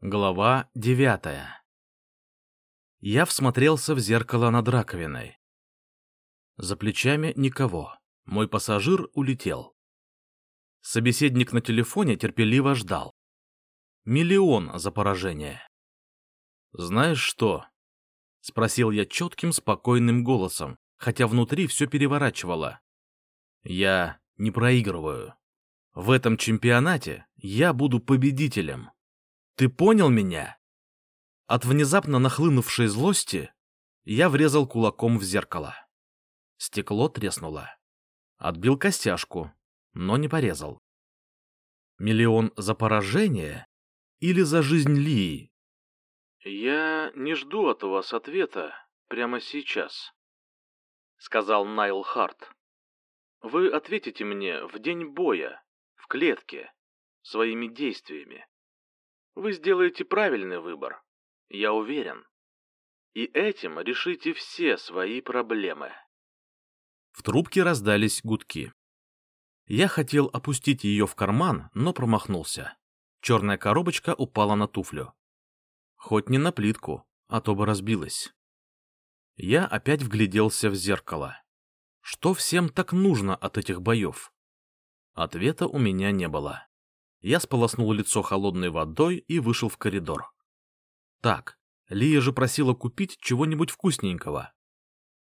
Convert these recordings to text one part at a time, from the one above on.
Глава девятая Я всмотрелся в зеркало над раковиной. За плечами никого. Мой пассажир улетел. Собеседник на телефоне терпеливо ждал. Миллион за поражение. «Знаешь что?» — спросил я четким, спокойным голосом, хотя внутри все переворачивало. «Я не проигрываю. В этом чемпионате я буду победителем. Ты понял меня?» От внезапно нахлынувшей злости я врезал кулаком в зеркало. Стекло треснуло. Отбил костяшку, но не порезал. Миллион за поражение или за жизнь Лии? «Я не жду от вас ответа прямо сейчас», — сказал Найл Харт. «Вы ответите мне в день боя, в клетке, своими действиями. Вы сделаете правильный выбор, я уверен. И этим решите все свои проблемы». В трубке раздались гудки. Я хотел опустить ее в карман, но промахнулся. Черная коробочка упала на туфлю. Хоть не на плитку, а то бы разбилась. Я опять вгляделся в зеркало. Что всем так нужно от этих боев? Ответа у меня не было. Я сполоснул лицо холодной водой и вышел в коридор. Так, Лия же просила купить чего-нибудь вкусненького.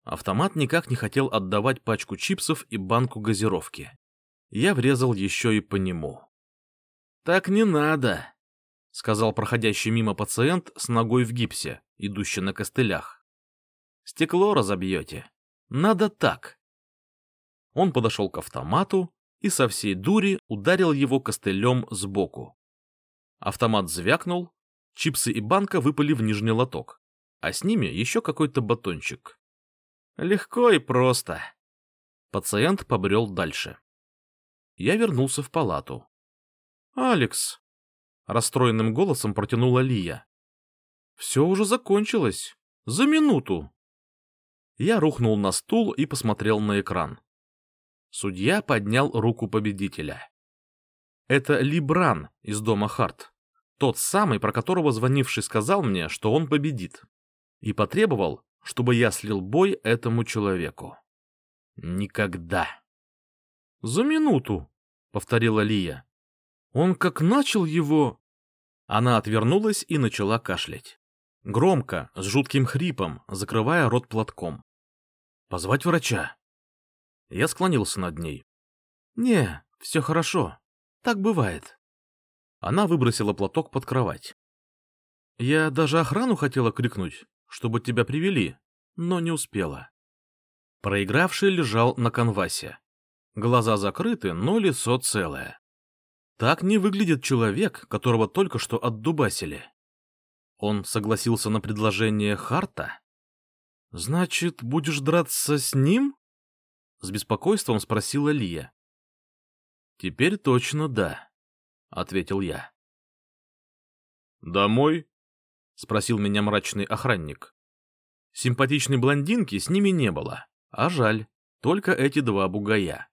Автомат никак не хотел отдавать пачку чипсов и банку газировки. Я врезал еще и по нему. «Так не надо», — сказал проходящий мимо пациент с ногой в гипсе, идущий на костылях. «Стекло разобьете. Надо так». Он подошел к автомату и со всей дури ударил его костылем сбоку. Автомат звякнул, чипсы и банка выпали в нижний лоток, а с ними еще какой-то батончик. Легко и просто. Пациент побрел дальше. Я вернулся в палату. «Алекс!» — расстроенным голосом протянула Лия. «Все уже закончилось. За минуту!» Я рухнул на стул и посмотрел на экран. Судья поднял руку победителя. Это Либран из дома Харт. Тот самый, про которого звонивший сказал мне, что он победит. И потребовал, чтобы я слил бой этому человеку. Никогда. — За минуту, — повторила Лия. — Он как начал его... Она отвернулась и начала кашлять. Громко, с жутким хрипом, закрывая рот платком. — Позвать врача? Я склонился над ней. «Не, все хорошо. Так бывает». Она выбросила платок под кровать. «Я даже охрану хотела крикнуть, чтобы тебя привели, но не успела». Проигравший лежал на канвасе. Глаза закрыты, но лицо целое. Так не выглядит человек, которого только что отдубасили. Он согласился на предложение Харта? Значит, будешь драться с ним? — с беспокойством спросила Лия. «Теперь точно да», — ответил я. «Домой?» — спросил меня мрачный охранник. Симпатичной блондинки с ними не было, а жаль, только эти два бугая.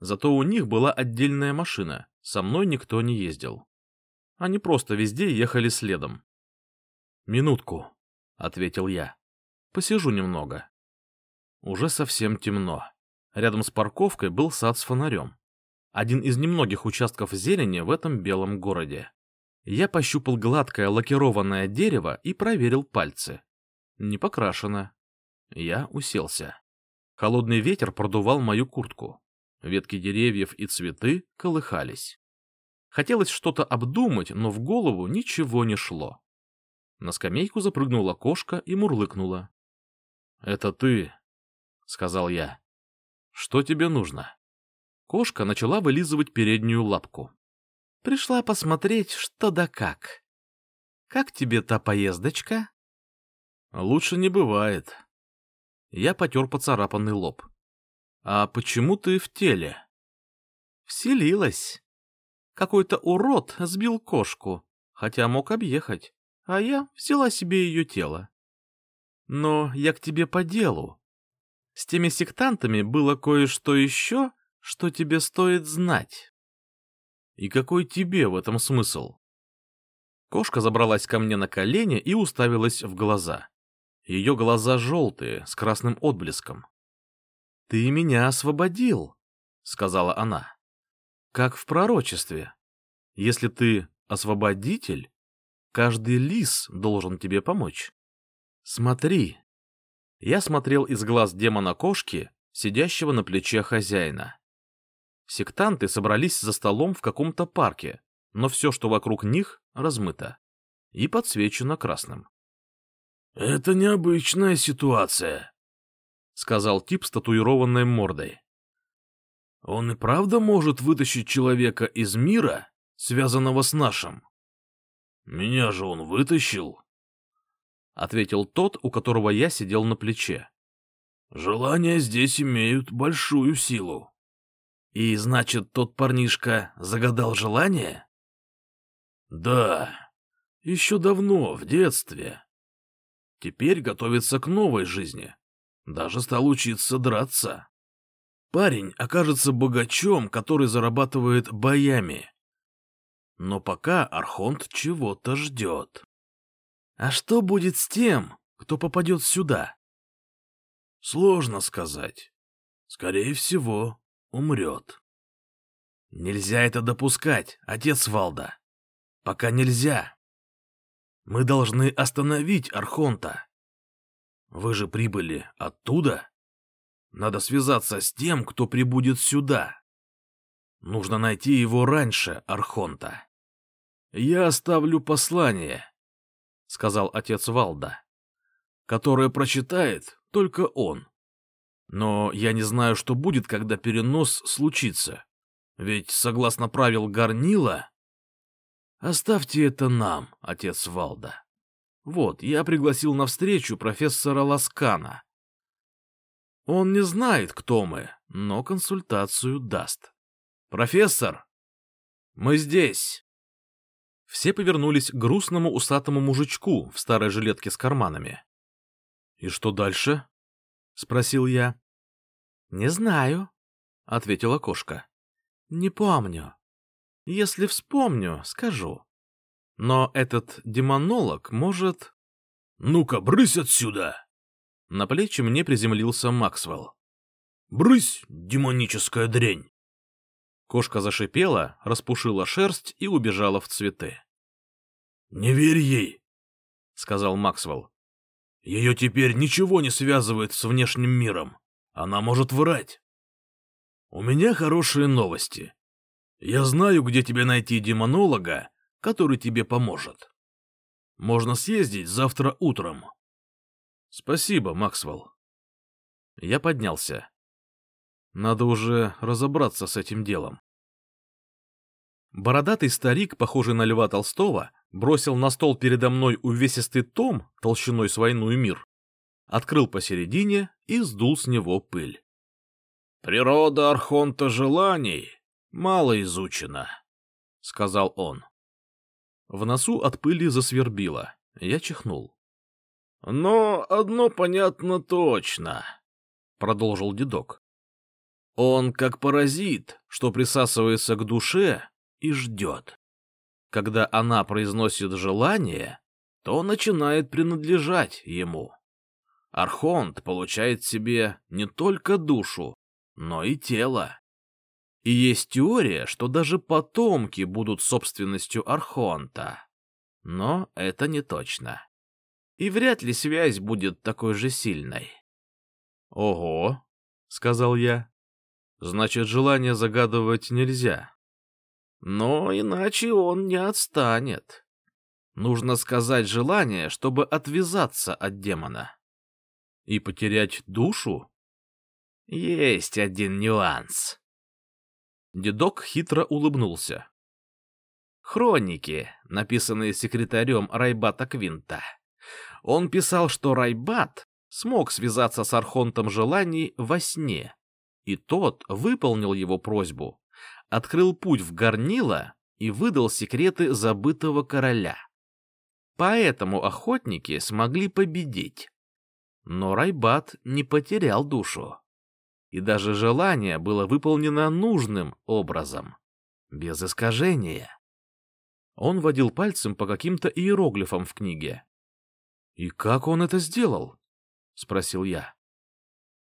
Зато у них была отдельная машина, со мной никто не ездил. Они просто везде ехали следом. «Минутку», — ответил я. «Посижу немного». Уже совсем темно. Рядом с парковкой был сад с фонарем. Один из немногих участков зелени в этом белом городе. Я пощупал гладкое лакированное дерево и проверил пальцы. Не покрашено. Я уселся. Холодный ветер продувал мою куртку. Ветки деревьев и цветы колыхались. Хотелось что-то обдумать, но в голову ничего не шло. На скамейку запрыгнула кошка и мурлыкнула. — Это ты, — сказал я. Что тебе нужно? Кошка начала вылизывать переднюю лапку. Пришла посмотреть, что да как. Как тебе та поездочка? Лучше не бывает. Я потер поцарапанный лоб. А почему ты в теле? Вселилась. Какой-то урод сбил кошку, хотя мог объехать, а я взяла себе ее тело. Но я к тебе по делу. С теми сектантами было кое-что еще, что тебе стоит знать. И какой тебе в этом смысл? Кошка забралась ко мне на колени и уставилась в глаза. Ее глаза желтые, с красным отблеском. — Ты меня освободил, — сказала она. — Как в пророчестве. Если ты освободитель, каждый лис должен тебе помочь. Смотри. Я смотрел из глаз демона кошки, сидящего на плече хозяина. Сектанты собрались за столом в каком-то парке, но все, что вокруг них, размыто и подсвечено красным. — Это необычная ситуация, — сказал тип с татуированной мордой. — Он и правда может вытащить человека из мира, связанного с нашим? — Меня же он вытащил, — ответил тот, у которого я сидел на плече. — Желания здесь имеют большую силу. — И значит, тот парнишка загадал желание? — Да, еще давно, в детстве. Теперь готовится к новой жизни. Даже стал учиться драться. Парень окажется богачом, который зарабатывает боями. Но пока Архонт чего-то ждет. А что будет с тем, кто попадет сюда? Сложно сказать. Скорее всего, умрет. Нельзя это допускать, отец Валда. Пока нельзя. Мы должны остановить Архонта. Вы же прибыли оттуда? Надо связаться с тем, кто прибудет сюда. Нужно найти его раньше, Архонта. Я оставлю послание, — сказал отец Валда, — которое прочитает только он. Но я не знаю, что будет, когда перенос случится. Ведь, согласно правил Гарнила, Оставьте это нам, отец Валда. Вот, я пригласил на встречу профессора Ласкана. Он не знает, кто мы, но консультацию даст. Профессор, мы здесь. Все повернулись к грустному усатому мужичку в старой жилетке с карманами. — И что дальше? — спросил я. — Не знаю, — ответила кошка. — Не помню. Если вспомню, скажу. Но этот демонолог может... «Ну-ка, брысь отсюда!» На плечи мне приземлился Максвелл. «Брысь, демоническая дрянь!» Кошка зашипела, распушила шерсть и убежала в цветы. «Не верь ей!» — сказал Максвелл. «Ее теперь ничего не связывает с внешним миром. Она может врать. У меня хорошие новости. Я знаю, где тебе найти демонолога, который тебе поможет. Можно съездить завтра утром. Спасибо, Максвелл. Я поднялся. Надо уже разобраться с этим делом. Бородатый старик, похожий на Льва Толстого, бросил на стол передо мной увесистый том толщиной с войну и мир, открыл посередине и сдул с него пыль. «Природа Архонта желаний мало изучено, — сказал он. В носу от пыли засвербило. Я чихнул. — Но одно понятно точно, — продолжил дедок. Он как паразит, что присасывается к душе и ждет. Когда она произносит желание, то начинает принадлежать ему. Архонт получает себе не только душу, но и тело. И есть теория, что даже потомки будут собственностью Архонта. Но это не точно. И вряд ли связь будет такой же сильной. «Ого», — сказал я, — «значит, желание загадывать нельзя». Но иначе он не отстанет. Нужно сказать желание, чтобы отвязаться от демона. И потерять душу? Есть один нюанс. Дедок хитро улыбнулся. Хроники, написанные секретарем Райбата Квинта. Он писал, что Райбат смог связаться с Архонтом желаний во сне, и тот выполнил его просьбу, открыл путь в горнило и выдал секреты забытого короля. Поэтому охотники смогли победить. Но Райбат не потерял душу и даже желание было выполнено нужным образом, без искажения. Он водил пальцем по каким-то иероглифам в книге. «И как он это сделал?» — спросил я.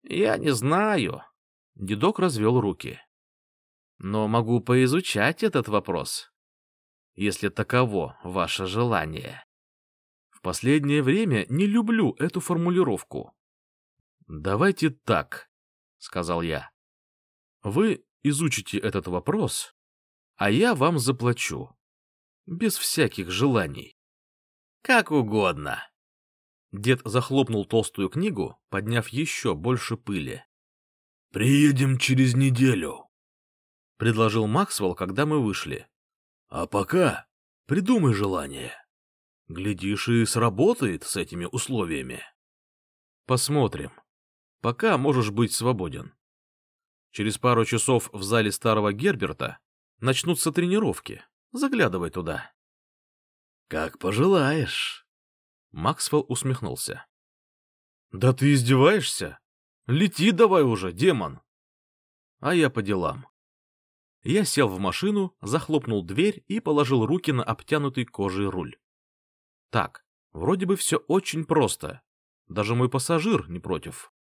«Я не знаю». Дедок развел руки. «Но могу поизучать этот вопрос, если таково ваше желание». В последнее время не люблю эту формулировку. «Давайте так», — сказал я. «Вы изучите этот вопрос, а я вам заплачу. Без всяких желаний». «Как угодно», Дед захлопнул толстую книгу, подняв еще больше пыли. — Приедем через неделю, — предложил Максвелл, когда мы вышли. — А пока придумай желание. Глядишь, и сработает с этими условиями. — Посмотрим. Пока можешь быть свободен. Через пару часов в зале старого Герберта начнутся тренировки. Заглядывай туда. — Как пожелаешь. Максвелл усмехнулся. «Да ты издеваешься? Лети давай уже, демон!» А я по делам. Я сел в машину, захлопнул дверь и положил руки на обтянутый кожей руль. Так, вроде бы все очень просто. Даже мой пассажир не против.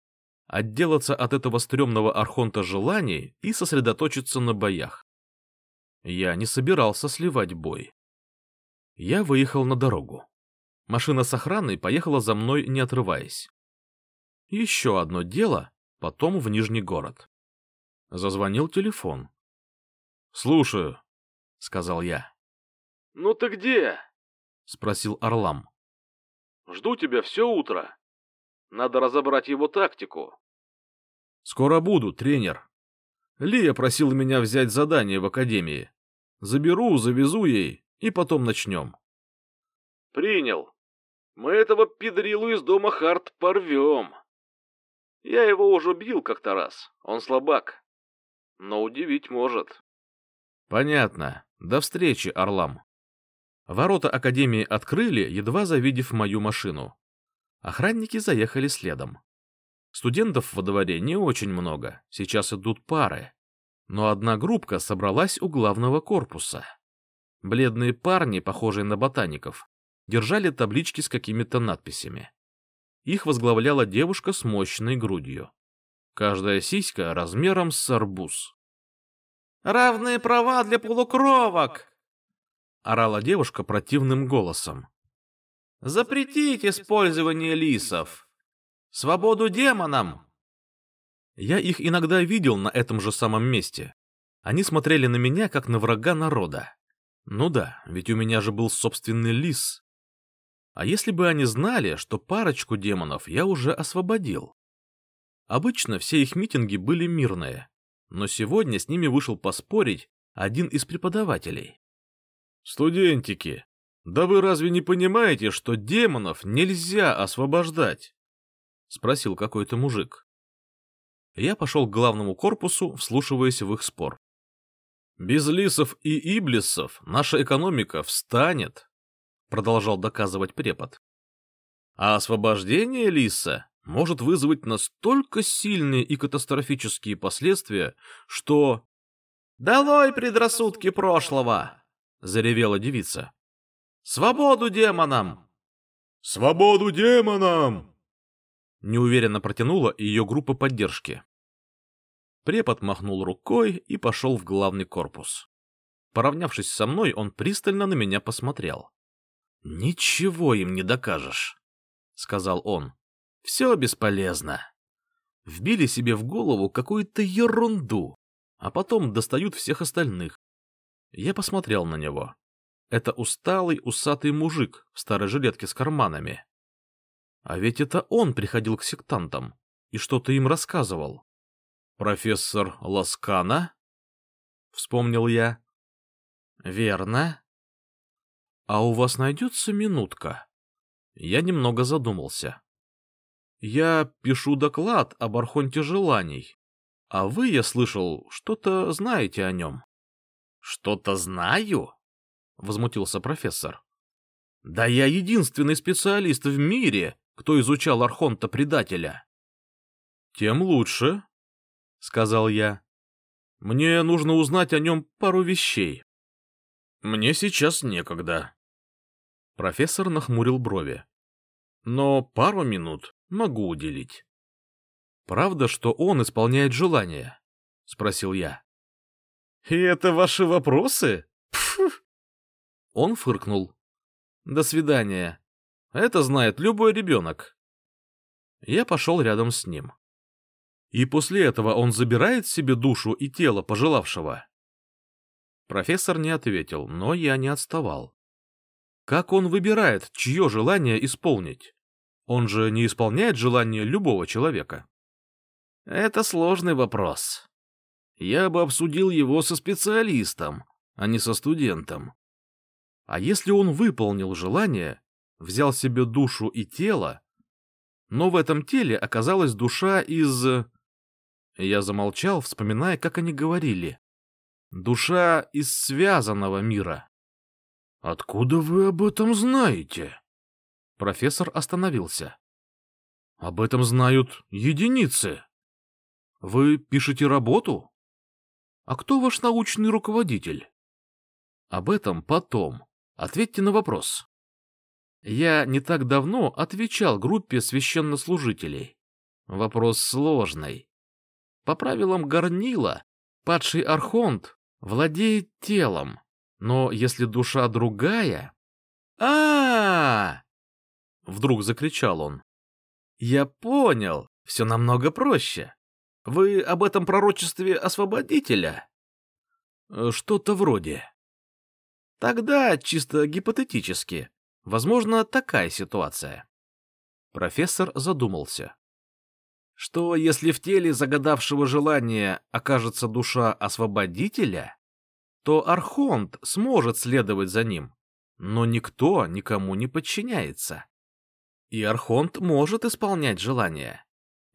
Отделаться от этого стрёмного архонта желаний и сосредоточиться на боях. Я не собирался сливать бой. Я выехал на дорогу. Машина с охраной поехала за мной, не отрываясь. Еще одно дело, потом в Нижний город. Зазвонил телефон. — Слушаю, — сказал я. — Ну ты где? — спросил Орлам. — Жду тебя все утро. Надо разобрать его тактику. — Скоро буду, тренер. Лия просила меня взять задание в академии. Заберу, завезу ей, и потом начнем. — Принял, мы этого педрилу из дома Харт порвем. Я его уже бил как-то раз, он слабак. Но удивить может. Понятно. До встречи, Орлам. Ворота Академии открыли, едва завидев мою машину. Охранники заехали следом. Студентов во дворе не очень много, сейчас идут пары. Но одна группка собралась у главного корпуса. Бледные парни, похожие на ботаников, держали таблички с какими-то надписями. Их возглавляла девушка с мощной грудью. Каждая сиська размером с арбуз. «Равные права для полукровок!» — орала девушка противным голосом. «Запретить использование лисов! Свободу демонам!» Я их иногда видел на этом же самом месте. Они смотрели на меня, как на врага народа. Ну да, ведь у меня же был собственный лис. А если бы они знали, что парочку демонов я уже освободил? Обычно все их митинги были мирные, но сегодня с ними вышел поспорить один из преподавателей. «Студентики, да вы разве не понимаете, что демонов нельзя освобождать?» — спросил какой-то мужик. Я пошел к главному корпусу, вслушиваясь в их спор. «Без лисов и иблисов наша экономика встанет», — продолжал доказывать препод. А освобождение Лиса может вызвать настолько сильные и катастрофические последствия, что... «Долой предрассудки прошлого!» — заревела девица. «Свободу демонам!» «Свободу демонам!» Неуверенно протянула ее группа поддержки. Препод махнул рукой и пошел в главный корпус. Поравнявшись со мной, он пристально на меня посмотрел. «Ничего им не докажешь», — сказал он. «Все бесполезно. Вбили себе в голову какую-то ерунду, а потом достают всех остальных». Я посмотрел на него. Это усталый, усатый мужик в старой жилетке с карманами. А ведь это он приходил к сектантам и что-то им рассказывал. «Профессор Ласкана?» — вспомнил я. «Верно», «А у вас найдется минутка?» Я немного задумался. «Я пишу доклад об Архонте желаний, а вы, я слышал, что-то знаете о нем». «Что-то знаю?» — возмутился профессор. «Да я единственный специалист в мире, кто изучал Архонта-предателя». «Тем лучше», — сказал я. «Мне нужно узнать о нем пару вещей». Мне сейчас некогда. Профессор нахмурил брови. Но пару минут могу уделить. Правда, что он исполняет желание? Спросил я. И это ваши вопросы? Пф. Он фыркнул. До свидания. Это знает любой ребенок. Я пошел рядом с ним. И после этого он забирает себе душу и тело пожелавшего. Профессор не ответил, но я не отставал. Как он выбирает, чье желание исполнить? Он же не исполняет желание любого человека. Это сложный вопрос. Я бы обсудил его со специалистом, а не со студентом. А если он выполнил желание, взял себе душу и тело, но в этом теле оказалась душа из... Я замолчал, вспоминая, как они говорили. Душа из связанного мира. «Откуда вы об этом знаете?» Профессор остановился. «Об этом знают единицы. Вы пишете работу? А кто ваш научный руководитель?» «Об этом потом. Ответьте на вопрос». Я не так давно отвечал группе священнослужителей. Вопрос сложный. По правилам Горнила, падший архонт владеет телом, но если душа другая... а, -а, -а Вдруг закричал он. «Я понял, все намного проще. Вы об этом пророчестве освободителя?» «Что-то вроде». «Тогда, чисто гипотетически, возможно, такая ситуация». Профессор задумался что если в теле загадавшего желания окажется душа освободителя, то Архонт сможет следовать за ним, но никто никому не подчиняется. И Архонт может исполнять желания,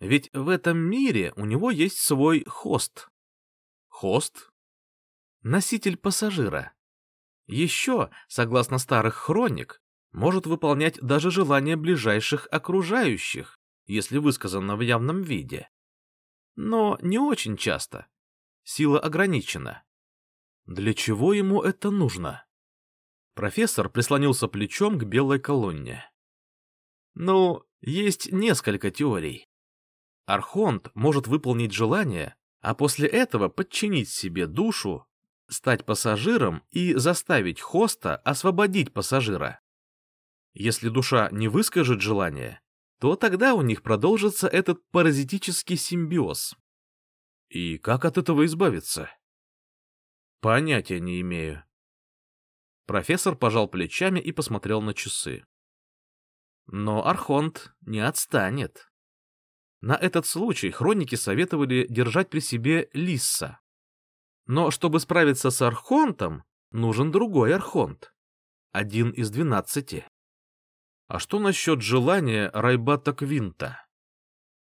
ведь в этом мире у него есть свой хост. Хост — носитель пассажира. Еще, согласно старых хроник, может выполнять даже желания ближайших окружающих, если высказано в явном виде. Но не очень часто. Сила ограничена. Для чего ему это нужно? Профессор прислонился плечом к белой колонне. Ну, есть несколько теорий. Архонт может выполнить желание, а после этого подчинить себе душу, стать пассажиром и заставить хоста освободить пассажира. Если душа не выскажет желание, то тогда у них продолжится этот паразитический симбиоз. И как от этого избавиться? Понятия не имею. Профессор пожал плечами и посмотрел на часы. Но Архонт не отстанет. На этот случай хроники советовали держать при себе Лисса. Но чтобы справиться с Архонтом, нужен другой Архонт. Один из двенадцати. А что насчет желания Райбата Квинта?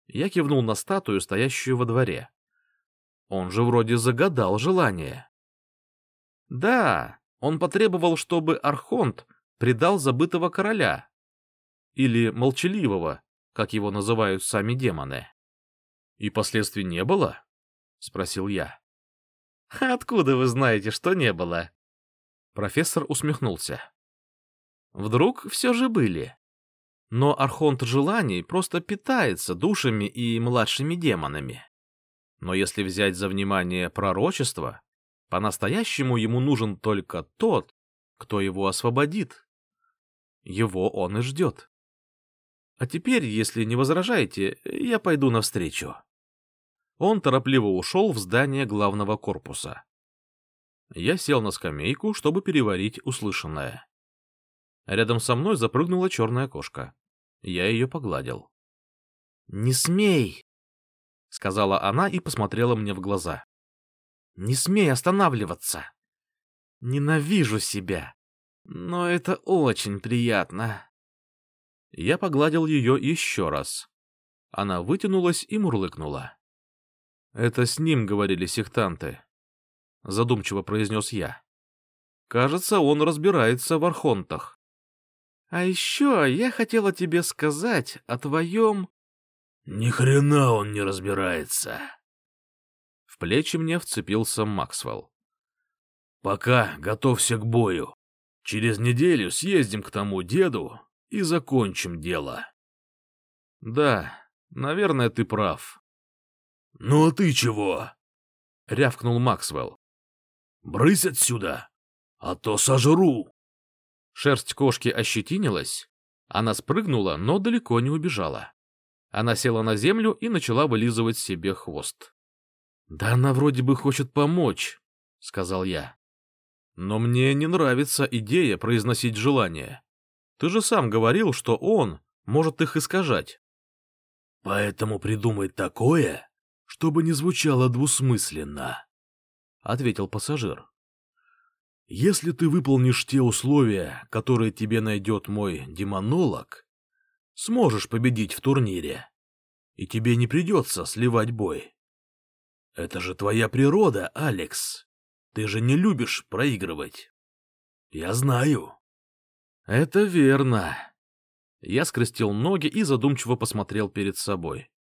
Я кивнул на статую, стоящую во дворе. Он же вроде загадал желание. Да, он потребовал, чтобы Архонт предал забытого короля. Или молчаливого, как его называют сами демоны. И последствий не было? — спросил я. — Откуда вы знаете, что не было? Профессор усмехнулся. Вдруг все же были. Но Архонт Желаний просто питается душами и младшими демонами. Но если взять за внимание пророчество, по-настоящему ему нужен только тот, кто его освободит. Его он и ждет. А теперь, если не возражаете, я пойду навстречу. Он торопливо ушел в здание главного корпуса. Я сел на скамейку, чтобы переварить услышанное. Рядом со мной запрыгнула черная кошка. Я ее погладил. — Не смей! — сказала она и посмотрела мне в глаза. — Не смей останавливаться! Ненавижу себя, но это очень приятно. Я погладил ее еще раз. Она вытянулась и мурлыкнула. — Это с ним говорили сектанты, — задумчиво произнес я. — Кажется, он разбирается в архонтах. А еще я хотела тебе сказать о твоем... Ни хрена он не разбирается. В плечи мне вцепился Максвелл. Пока готовься к бою. Через неделю съездим к тому деду и закончим дело. Да, наверное, ты прав. Ну а ты чего? рявкнул Максвелл. Брысь отсюда, а то сожру. Шерсть кошки ощетинилась, она спрыгнула, но далеко не убежала. Она села на землю и начала вылизывать себе хвост. — Да она вроде бы хочет помочь, — сказал я. — Но мне не нравится идея произносить желания. Ты же сам говорил, что он может их искажать. — Поэтому придумай такое, чтобы не звучало двусмысленно, — ответил пассажир. — Если ты выполнишь те условия, которые тебе найдет мой демонолог, сможешь победить в турнире, и тебе не придется сливать бой. Это же твоя природа, Алекс. Ты же не любишь проигрывать. Я знаю. Это верно. Я скрестил ноги и задумчиво посмотрел перед собой.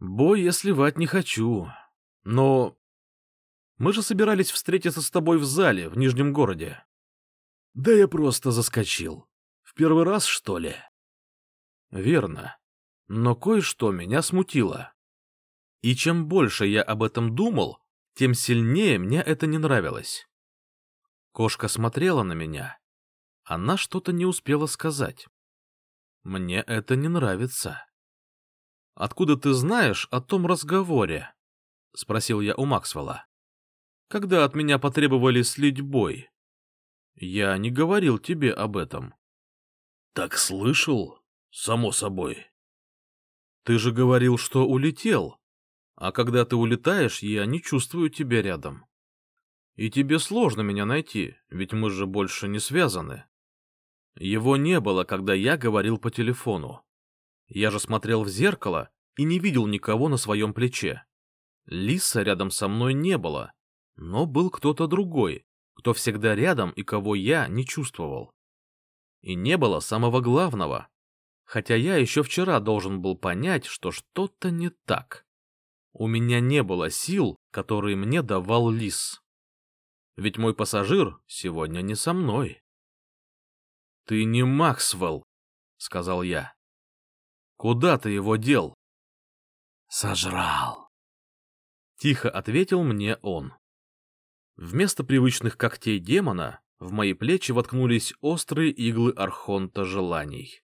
Бой я сливать не хочу. Но мы же собирались встретиться с тобой в зале в Нижнем городе. Да я просто заскочил. В первый раз, что ли? Верно. Но кое-что меня смутило. И чем больше я об этом думал, тем сильнее мне это не нравилось. Кошка смотрела на меня. Она что-то не успела сказать. Мне это не нравится. «Откуда ты знаешь о том разговоре?» — спросил я у Максвелла. «Когда от меня потребовали слить бой?» «Я не говорил тебе об этом». «Так слышал?» Само собой. Ты же говорил, что улетел. А когда ты улетаешь, я не чувствую тебя рядом. И тебе сложно меня найти, ведь мы же больше не связаны. Его не было, когда я говорил по телефону. Я же смотрел в зеркало и не видел никого на своем плече. Лиса рядом со мной не было, но был кто-то другой, кто всегда рядом и кого я не чувствовал. И не было самого главного хотя я еще вчера должен был понять, что что-то не так. У меня не было сил, которые мне давал лис. Ведь мой пассажир сегодня не со мной. — Ты не Максвелл, — сказал я. — Куда ты его дел? — Сожрал. Тихо ответил мне он. Вместо привычных когтей демона в мои плечи воткнулись острые иглы архонта желаний.